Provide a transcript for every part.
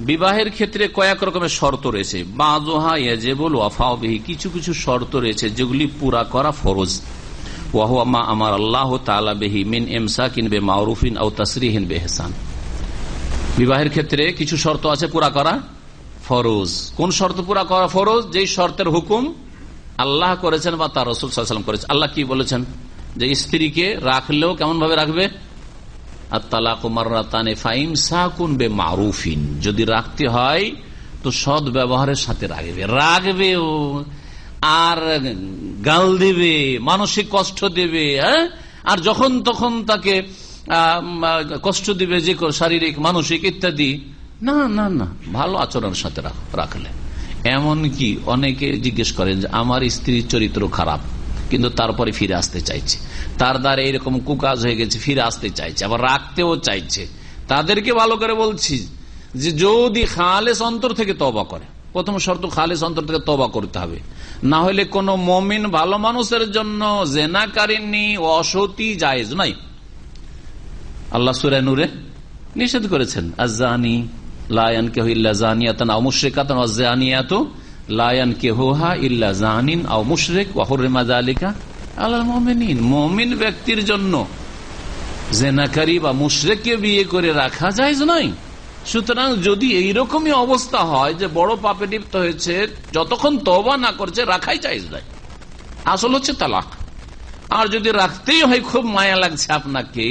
বিবাহের ক্ষেত্রে কয়েক রকমের শর্ত রয়েছে। বাজোহা ইয়াজেবুল ওয়াফাও বিহি কিছু কিছু শর্ত রয়েছে যেগুলি পুরা করা ফরজ। ওয়াহুয়া মা আমার আল্লাহ তালা বেহি মিন এমসা কিনবে মাউরুফিন আও তসরিহীন বেহসান বিবাহের ক্ষেত্রে কিছু শর্ত আছে পুরা করা ফরজ। কোন শর্ত পুরা করা ফরজ? যেই শর্তের হুকুম আল্লাহ করেছেন বা তার রসুল সাল্লাম করেছেন আল্লাহ কি বলেছেন? যে স্ত্রীকে রাখলেও কেমন ভাবে রাখবে মারুফিন যদি রাখতে হয়, তো সৎ ব্যবহারের সাথে রাখবে। রাখবে ও আর গাল দেবে, মানসিক কষ্ট দেবে হ্যাঁ? আর যখন তখন তাকে কষ্ট দিবে যে শারীরিক, মানসিক ইত্যাদি। না না না, ভালো আচরণের সাথে রাখলে। এমন কি অনেকে জিজ্ঞেস করেন যে, আমার স্ত্রীর চরিত্র খারাপ। কিন্তু তারপরে ফিরে আসতে চাইছে। তার দ্বারা এরকম কুকাজ হয়ে গেছে, ফিরে আসতে চাইছে, আবার রাখতেও চাইছে। তাদেরকে ভালো করে বলছি যে যদি খালেস অন্তর থেকে তবা করে, প্রথম শর্ত খালেস অন্তর থেকে তবা করতে হবে। না হলে কোন মমিন ভালো মানুষের জন্য জেনাকারিনী অসতি জায়েজ নাই। আল্লাহ সুরে নুরে নিষেধ করেছেন আজানি লায়ান কেহ ইল্লা জানিয়াতান অমুশ্রিকাতান অজানিয়াত লায়ান কেহা ইল্লা জাহানিন আও মুশরেক ওয়াহুরেমাজা আলিকা আল্লাহ মমিন মমিন ব্যক্তির জন্য জেনাকারী বা মুশরেককে বিয়ে করে রাখা যায় নয়। সুতরাং যদি এইরকমই অবস্থা হয় যে বড় পাপে লিপ্ত হয়েছে, যতক্ষণ তবা না করছে, রাখাই চাইজ নাই আসল হচ্ছে তালাক। আর যদি রাখতেই হয়, খুব মায়া লাগছে আপনাকে।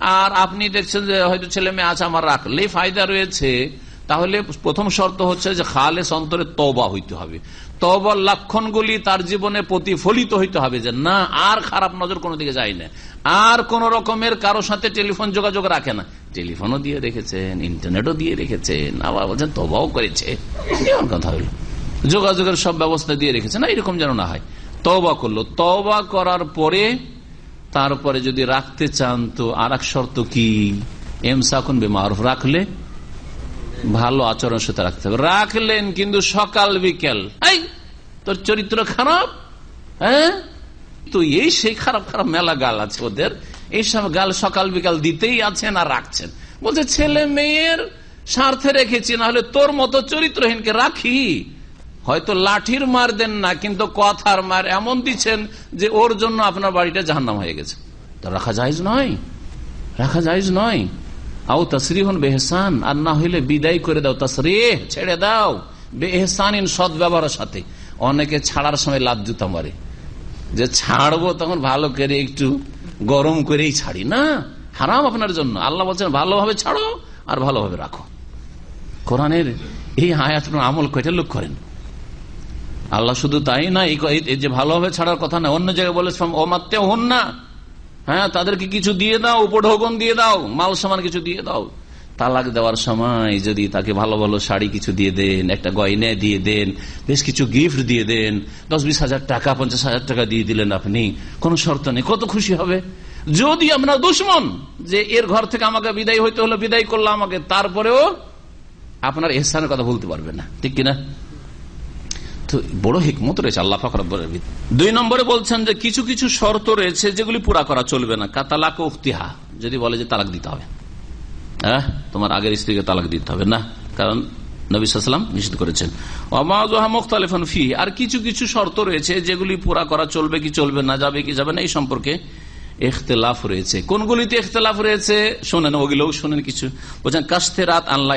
আর আপনি দেখছেন যে হয়তো ছেলে মেয়ে আছে, আমার রাখলেই ফায়দা রয়েছে। তাহলে প্রথম শর্ত হচ্ছে যে খালেস অন্তরে তবা হইতে হবে। তবার লক্ষণগুলি তার জীবনে প্রতিফলিত হইতে হবে যে না, আর খারাপ নজর কোনো দিকে যায় না। আর কোন রকমের কারও সাথে টেলিফোন যোগাযোগ রাখে না। টেলিফোনও দিয়ে রেখেছেন, ইন্টারনেটও দিয়ে রেখেছেন, আবার বলছেন তবাও করেছে। এমন কথা হইল যোগাযোগের সব ব্যবস্থা দিয়ে রেখেছে না, এরকম যেন না হয়। তবা করল। তবা করার পরে তারপরে যদি রাখতে চান তো আর এক শর্ত কি? এম সাকুন বেমারুফ রাখলে ভালো আচরণ সাথে রাখতে হবে। রাখলেন কিন্তু সকাল, বিকেল। এই, তোর চরিত্র খারাপ? হ্যাঁ? তো এই সেই খারাপ খারাপ মেলা গাল আছে ওদের। এইসব গাল সকাল, বিকাল দিতেই আছেন আর রাখছেন। বলছে, ছেলে মেয়ের স্বার্থে রেখেছি না হলে তোর মতো চরিত্রহীনকে রাখি। হয়তো লাঠির মার দেন না, কিন্তু কথার মার এমন দিচ্ছেন যে ওর জন্য আপনার বাড়িটা জাহান্নাম হয়ে গেছে। তো রাখা যাইজ নয়। রাখা যাইজ নয়। আও তসরিহন বেহসান, আর না হইলে বিদায় করে দাও তসরি ছেড়ে দাও। বেহসান ইন সদ ব্যবহারের সাথে। অনেকে ছাড়ার সময় লাভ জুতা মারে। যে ছাড়বো তখন ভালো করে একটু গরম করেই ছাড়ি, না? হারাম আপনার জন্য। আল্লাহ বলছেন, ভালোভাবে ছাড়ো আর ভালোভাবে রাখো। কোরআনের এই আয়াত আমল কয়টা লোক করেন। আল্লাহ শুধু তাই না, এই যে ভালোভাবে ছাড়ার কথা না, অন্য জায়গায় বলে অমাত্য হন না হ্যাঁ তাদেরকে কিছু দিয়ে দাও, উপঢৌকন দিয়ে দাও, মাল সামান কিছু দিয়ে দাও। তালাক দেওয়ার সময় যদি তাকে ভালো ভালো শাড়ি কিছু দিয়ে দেন, একটা গয়নে দিয়ে দেন, বেশ কিছু গিফট দিয়ে দেন দশ বিশ হাজার টাকা, পঞ্চাশ হাজার টাকা দিয়ে দিলেন আপনি, কোন শর্ত নেই, কত খুশি হবে? যদি আমরা দুশ্মন যে এর ঘর থেকে আমাকে বিদায় হইতে হলো বিদায় করল আমাকে, তারপরেও আপনার এহসানের কথা বলতে পারবে না, ঠিক কিনা? বড় হিকমত রয়েছে, আল্লাহ ফখরবের দুই নম্বরে বলছেন যে কিছু কিছু শর্ত রয়েছে যেগুলি পুরা করা চলবে না। কাতালাক উক্তিহা যদি বলে যে তালাক দিতে হবে। হ্যাঁ? তোমার আগের স্ত্রীকে তালাক দিতে হবে না, কারণ নবীলাম নিষেধ করেছেন। মুখতালিফান ফি আর কিছু কিছু শর্ত রয়েছে যেগুলি পুরা করা চলবে কি চলবে না, যাবে কি যাবে না, এই সম্পর্কে এখতলাফ রয়েছে। কোনগুলিতে এখতলাফ রয়েছে? শোনেন, ওগুলোও শোনেন কিছু। বলছেন কাস্তে রাত আল্লাহ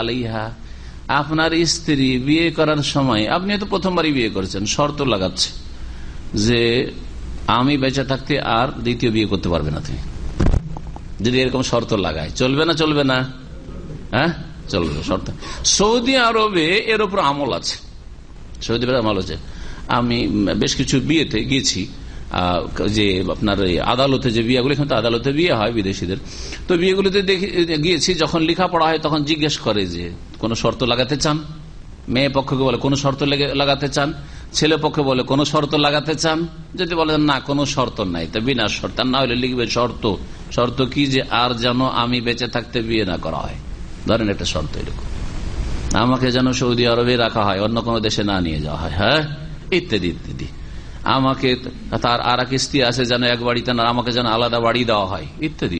আলাইহা। আপনার স্ত্রী বিয়ে করার সময়, আপনি তো প্রথমবারই বিয়ে করেছেন, শর্ত লাগাচ্ছে যে আমি বেঁচে থাকতে আর দ্বিতীয় বিয়ে করতে পারবে না তুমি যদি এরকম শর্ত লাগায়, চলবে না চলবে না? হ্যাঁ? চলবে, শর্ত। সৌদি আরবে এর উপর আমল আছে। সৌদি আরবে আমল আছে। আমি বেশ কিছু বিয়েতে গিয়েছি যে আপনার আদালতে যে বিয়েগুলো, এখানে তো আদালতে বিয়ে হয় বিদেশিদের। তো বিয়েগুলিতে গিয়েছি, যখন লেখাপড়া হয় তখন জিজ্ঞেস করে যে কোন শর্ত লাগাতে চান? মেয়ে পক্ষকে বলে কোন শর্ত লাগাতে চান? ছেলে পক্ষে বলে কোন শর্ত লাগাতে চান? যদি বলে না, কোনো শর্ত নাই, তা বিনা শর্ত। না হলে লিখবে শর্ত। শর্ত কি যে আর যেন আমি বেঁচে থাকতে বিয়ে না করা হয়? ধরেন একটা শর্ত এরকম। আমাকে যেন সৌদি আরবে রাখা হয়, অন্য কোনো দেশে না নিয়ে যাওয়া হয় হ্যাঁ? ইত্যাদি ইত্যাদি। আমাকে তার আর এক আছে যেন এক বাড়িতে না, আমাকে যেন আলাদা বাড়ি দেওয়া হয়, ইত্যাদি।